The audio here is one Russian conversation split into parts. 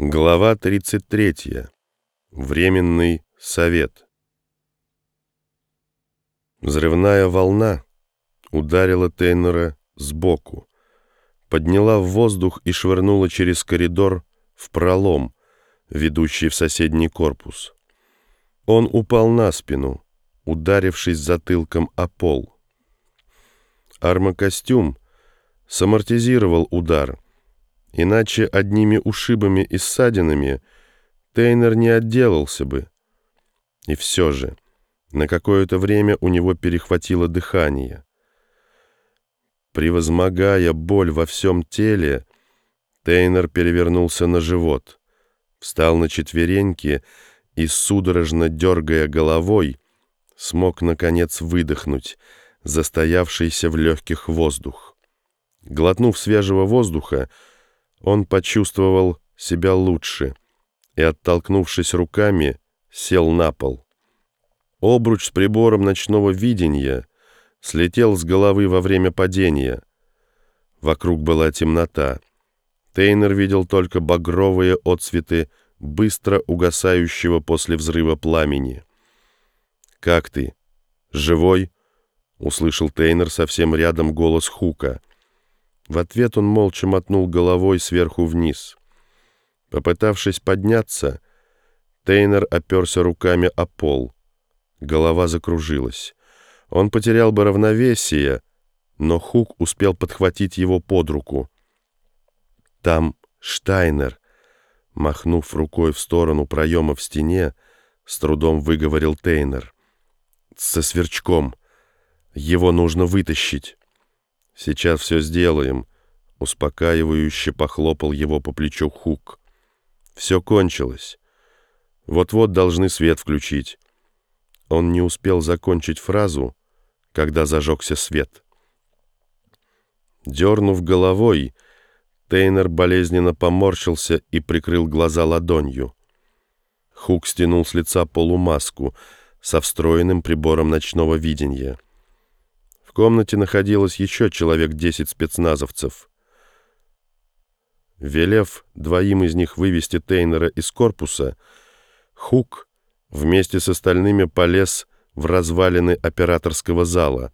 Глава 33. Временный совет. Взрывная волна ударила Тейнера сбоку, подняла в воздух и швырнула через коридор в пролом, ведущий в соседний корпус. Он упал на спину, ударившись затылком о пол. Армокостюм самортизировал удар — Иначе одними ушибами и ссадинами Тейнер не отделался бы. И все же, на какое-то время у него перехватило дыхание. Превозмогая боль во всем теле, Тейнер перевернулся на живот, встал на четвереньки и, судорожно дергая головой, смог, наконец, выдохнуть застоявшийся в легких воздух. Глотнув свежего воздуха, он почувствовал себя лучше и, оттолкнувшись руками, сел на пол. Обруч с прибором ночного видения слетел с головы во время падения. Вокруг была темнота. Тейнер видел только багровые отцветы быстро угасающего после взрыва пламени. «Как ты? Живой?» — услышал Тейнер совсем рядом голос Хука — в ответ он молча мотнул головой сверху вниз. Попытавшись подняться, Тейнер оперся руками о пол. Голова закружилась. Он потерял бы равновесие, но Хук успел подхватить его под руку. «Там Штайнер», — махнув рукой в сторону проема в стене, с трудом выговорил Тейнер. «Со сверчком. Его нужно вытащить». «Сейчас все сделаем», — успокаивающе похлопал его по плечу Хук. «Все кончилось. Вот-вот должны свет включить». Он не успел закончить фразу, когда зажегся свет. Дернув головой, Тейнер болезненно поморщился и прикрыл глаза ладонью. Хук стянул с лица полумаску со встроенным прибором ночного видения — комнате находилось еще человек десять спецназовцев. Велев двоим из них вывести Тейнера из корпуса, Хук вместе с остальными полез в развалины операторского зала,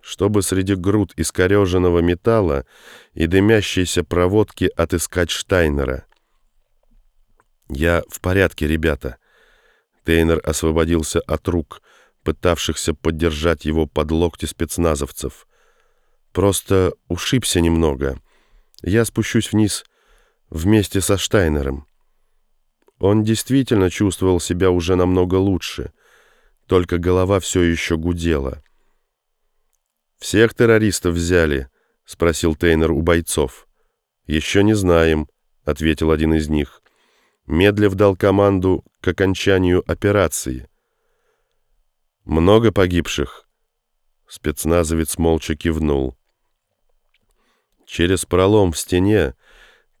чтобы среди груд искореженного металла и дымящейся проводки отыскать Штайнера. «Я в порядке, ребята». Тейнер освободился от рук пытавшихся поддержать его под локти спецназовцев. «Просто ушибся немного. Я спущусь вниз вместе со Штайнером». Он действительно чувствовал себя уже намного лучше, только голова все еще гудела. «Всех террористов взяли?» — спросил Тейнер у бойцов. «Еще не знаем», — ответил один из них. Медлев дал команду к окончанию операции. Много погибших?» Спецназовец молча кивнул. Через пролом в стене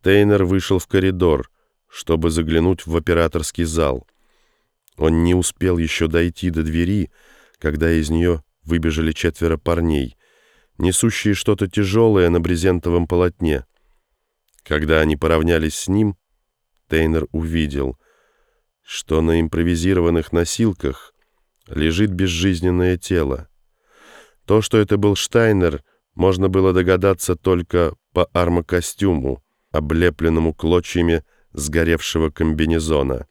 Тейнер вышел в коридор, чтобы заглянуть в операторский зал. Он не успел еще дойти до двери, когда из нее выбежали четверо парней, несущие что-то тяжелое на брезентовом полотне. Когда они поравнялись с ним, Тейнер увидел, что на импровизированных носилках лежит безжизненное тело. То, что это был Штайнер, можно было догадаться только по армокостюму, облепленному клочьями сгоревшего комбинезона.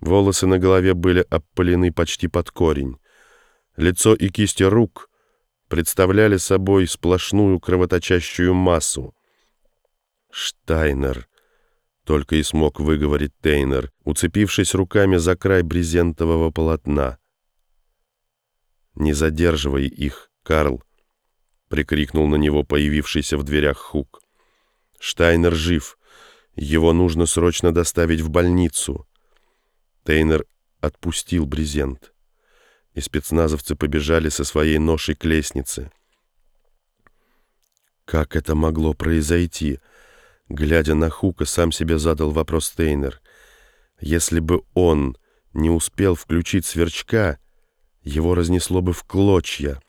Волосы на голове были опалены почти под корень. Лицо и кисти рук представляли собой сплошную кровоточащую массу. «Штайнер», — только и смог выговорить Тейнер, уцепившись руками за край брезентового полотна. «Не задерживай их, Карл!» — прикрикнул на него появившийся в дверях Хук. «Штайнер жив. Его нужно срочно доставить в больницу». Тейнер отпустил брезент, и спецназовцы побежали со своей ношей к лестнице. Как это могло произойти? Глядя на Хука, сам себе задал вопрос Тейнер. Если бы он не успел включить сверчка, его разнесло бы в клочья.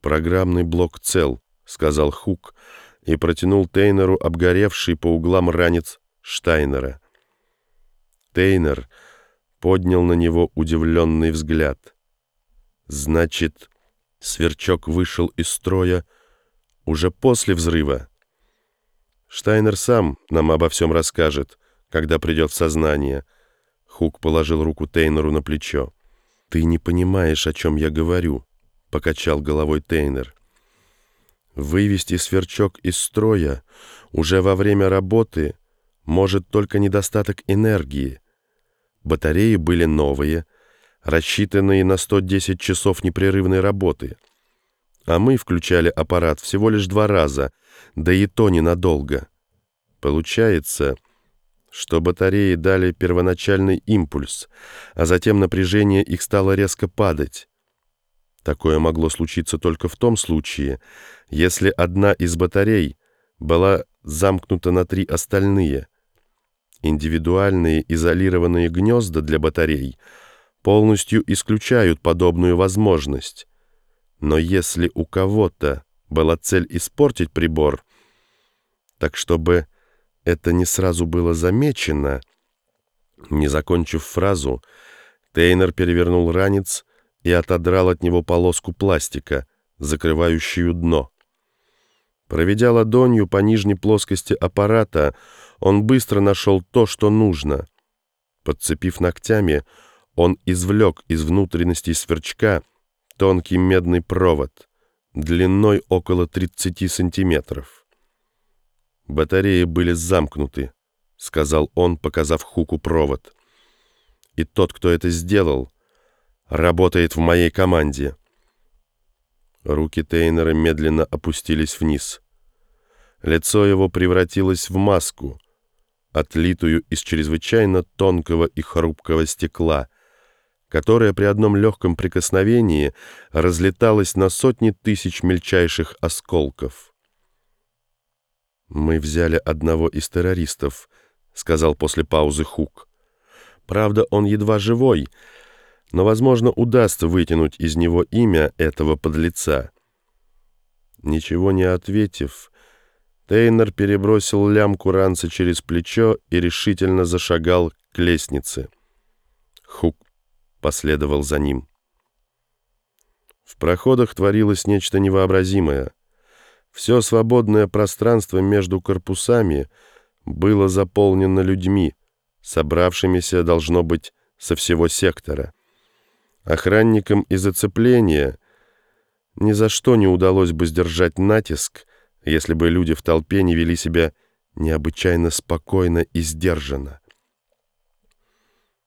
«Программный блок цел», — сказал Хук и протянул Тейнеру обгоревший по углам ранец Штайнера. Тейнер поднял на него удивленный взгляд. Значит, сверчок вышел из строя уже после взрыва. Штайнер сам нам обо всем расскажет, когда придет в сознание. Хук положил руку Тейнеру на плечо. «Ты не понимаешь, о чем я говорю», — покачал головой Тейнер. «Вывести сверчок из строя уже во время работы может только недостаток энергии. Батареи были новые, рассчитанные на 110 часов непрерывной работы. А мы включали аппарат всего лишь два раза, да и то ненадолго. Получается, что батареи дали первоначальный импульс, а затем напряжение их стало резко падать. Такое могло случиться только в том случае, если одна из батарей была замкнута на три остальные. Индивидуальные изолированные гнезда для батарей полностью исключают подобную возможность. Но если у кого-то была цель испортить прибор, так чтобы это не сразу было замечено. Не закончив фразу, Тейнер перевернул ранец и отодрал от него полоску пластика, закрывающую дно. Проведя ладонью по нижней плоскости аппарата, он быстро нашел то, что нужно. Подцепив ногтями, он извлек из внутренностей сверчка тонкий медный провод, длиной около 30 сантиметров. «Батареи были замкнуты», — сказал он, показав Хуку провод. «И тот, кто это сделал, работает в моей команде». Руки Тейнера медленно опустились вниз. Лицо его превратилось в маску, отлитую из чрезвычайно тонкого и хрупкого стекла, которая при одном легком прикосновении разлеталась на сотни тысяч мельчайших осколков. «Мы взяли одного из террористов», — сказал после паузы Хук. «Правда, он едва живой, но, возможно, удастся вытянуть из него имя этого подлеца». Ничего не ответив, Тейнер перебросил лямку ранца через плечо и решительно зашагал к лестнице. Хук последовал за ним. В проходах творилось нечто невообразимое. Все свободное пространство между корпусами было заполнено людьми, собравшимися, должно быть, со всего сектора. Охранникам из оцепления ни за что не удалось бы сдержать натиск, если бы люди в толпе не вели себя необычайно спокойно и сдержанно.